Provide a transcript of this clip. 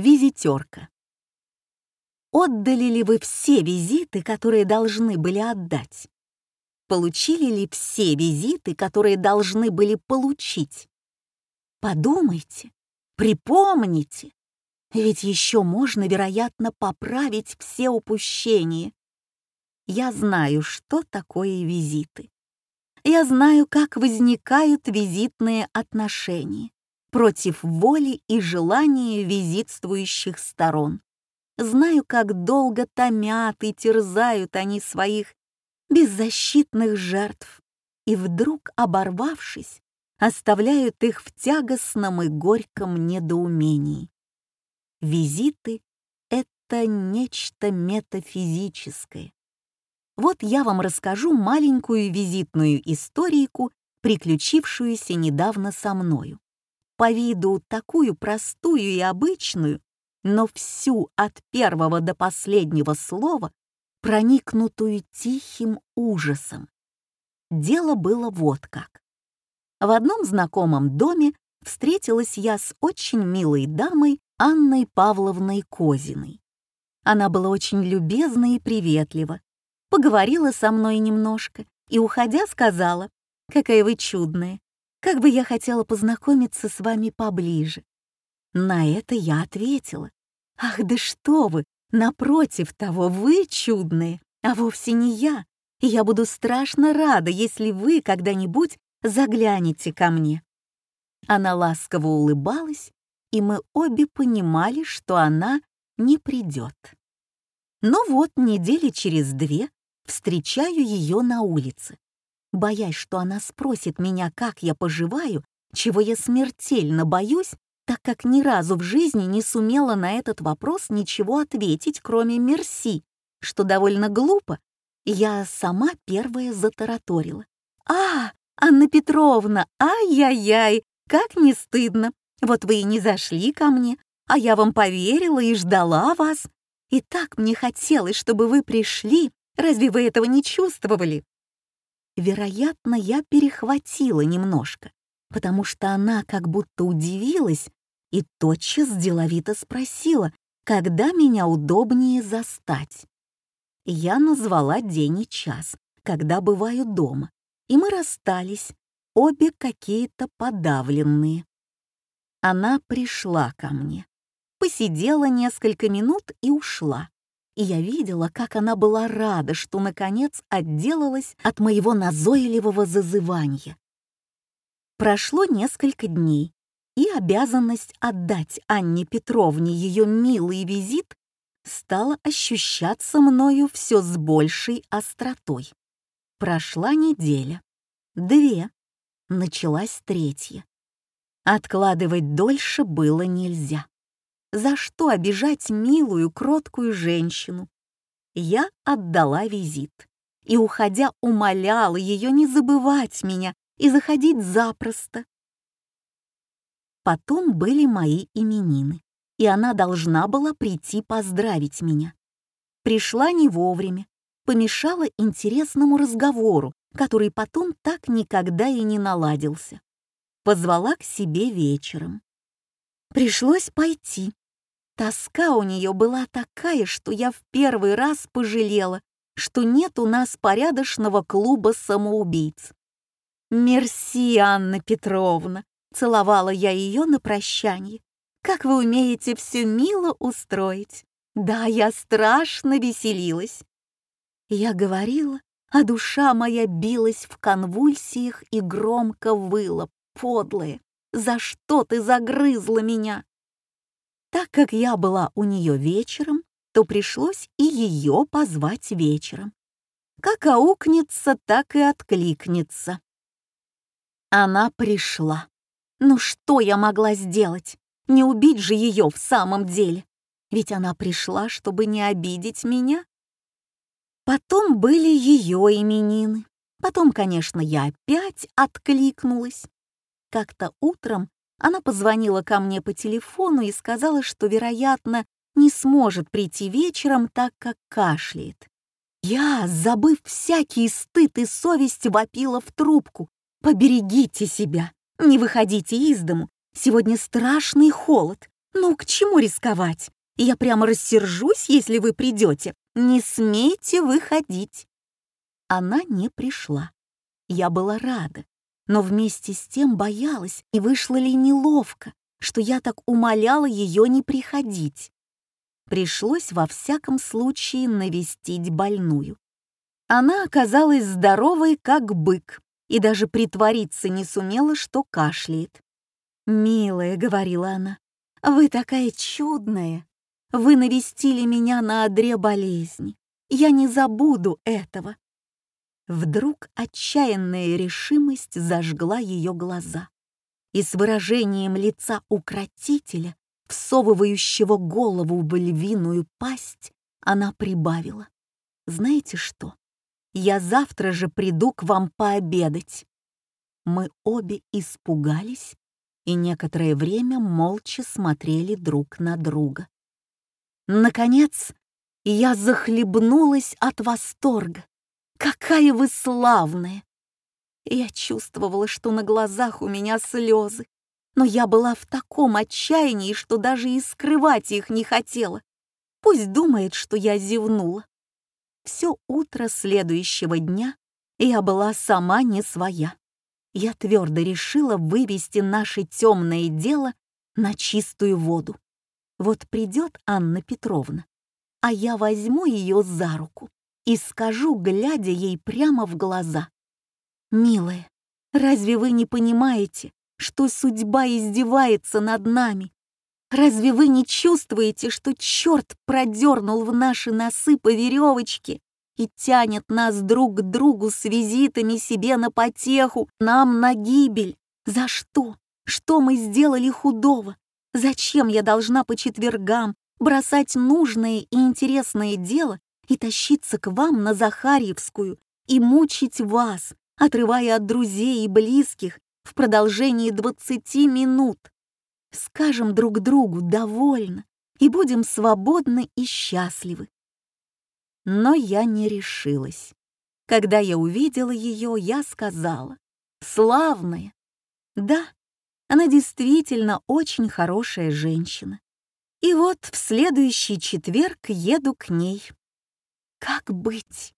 Визитерка. Отдали ли вы все визиты, которые должны были отдать? Получили ли все визиты, которые должны были получить? Подумайте, припомните, ведь еще можно, вероятно, поправить все упущения. Я знаю, что такое визиты. Я знаю, как возникают визитные отношения против воли и желания визитствующих сторон. Знаю, как долго томят и терзают они своих беззащитных жертв, и вдруг, оборвавшись, оставляют их в тягостном и горьком недоумении. Визиты — это нечто метафизическое. Вот я вам расскажу маленькую визитную историйку, приключившуюся недавно со мною. По виду такую простую и обычную, но всю от первого до последнего слова проникнутую тихим ужасом. Дело было вот как. В одном знакомом доме встретилась я с очень милой дамой Анной Павловной Козиной. Она была очень любезна и приветлива, поговорила со мной немножко и, уходя, сказала, «Какая вы чудная! Как бы я хотела познакомиться с вами поближе!» На это я ответила, «Ах, да что вы! Напротив того, вы чудные, а вовсе не я, и я буду страшно рада, если вы когда-нибудь заглянете ко мне». Она ласково улыбалась, и мы обе понимали, что она не придет. Но вот недели через две встречаю ее на улице. Боясь, что она спросит меня, как я поживаю, чего я смертельно боюсь, так как ни разу в жизни не сумела на этот вопрос ничего ответить, кроме «мерси», что довольно глупо, я сама первая затараторила. «А, Анна Петровна, ай-яй-яй, как не стыдно! Вот вы и не зашли ко мне, а я вам поверила и ждала вас. И так мне хотелось, чтобы вы пришли, Разве вы этого не чувствовали?» Вероятно, я перехватила немножко, потому что она как будто удивилась и тотчас деловито спросила, когда меня удобнее застать. Я назвала день и час, когда бываю дома, и мы расстались, обе какие-то подавленные. Она пришла ко мне, посидела несколько минут и ушла и я видела, как она была рада, что, наконец, отделалась от моего назойливого зазывания. Прошло несколько дней, и обязанность отдать Анне Петровне ее милый визит стала ощущаться мною все с большей остротой. Прошла неделя, две, началась третья. Откладывать дольше было нельзя. За что обижать милую, кроткую женщину? Я отдала визит и, уходя, умоляла ее не забывать меня и заходить запросто. Потом были мои именины, и она должна была прийти поздравить меня. Пришла не вовремя, помешала интересному разговору, который потом так никогда и не наладился. Позвала к себе вечером. Пришлось пойти, Тоска у нее была такая, что я в первый раз пожалела, что нет у нас порядочного клуба самоубийц. «Мерси, Анна Петровна!» — целовала я ее на прощание. «Как вы умеете все мило устроить! Да, я страшно веселилась!» Я говорила, а душа моя билась в конвульсиях и громко выла, подлая. «За что ты загрызла меня?» Так как я была у нее вечером, то пришлось и ее позвать вечером. Как аукнется, так и откликнется. Она пришла. Ну что я могла сделать? Не убить же ее в самом деле. Ведь она пришла, чтобы не обидеть меня. Потом были ее именины. Потом, конечно, я опять откликнулась. Как-то утром она позвонила ко мне по телефону и сказала, что, вероятно, не сможет прийти вечером, так как кашляет. Я, забыв всякий стыд и совесть, вопила в трубку. «Поберегите себя! Не выходите из дому! Сегодня страшный холод! Ну, к чему рисковать? Я прямо рассержусь, если вы придете. Не смейте выходить. Она не пришла. Я была рада, но вместе с тем боялась, и вышло ли неловко, что я так умоляла ее не приходить. Пришлось во всяком случае навестить больную. Она оказалась здоровой, как бык, и даже притвориться не сумела, что кашляет. «Милая», — говорила она, — «вы такая чудная. Вы навестили меня на одре болезни. Я не забуду этого». Вдруг отчаянная решимость зажгла ее глаза, и с выражением лица укротителя, всовывающего голову в львиную пасть, она прибавила. «Знаете что? Я завтра же приду к вам пообедать». Мы обе испугались и некоторое время молча смотрели друг на друга. Наконец, я захлебнулась от восторга. «Какая вы славная!» Я чувствовала, что на глазах у меня слезы, но я была в таком отчаянии, что даже и скрывать их не хотела. Пусть думает, что я зевнула. Все утро следующего дня я была сама не своя я твердо решила вывести наше темное дело на чистую воду. Вот придет Анна Петровна, а я возьму ее за руку и скажу, глядя ей прямо в глаза. «Милая, разве вы не понимаете, что судьба издевается над нами? Разве вы не чувствуете, что черт продернул в наши носы по веревочке и тянет нас друг к другу с визитами себе на потеху, нам на гибель. За что? Что мы сделали худого? Зачем я должна по четвергам бросать нужное и интересное дело и тащиться к вам на Захарьевскую и мучить вас, отрывая от друзей и близких в продолжении 20 минут? Скажем друг другу «довольно» и будем свободны и счастливы. Но я не решилась. Когда я увидела ее, я сказала «Славная». Да, она действительно очень хорошая женщина. И вот в следующий четверг еду к ней. Как быть?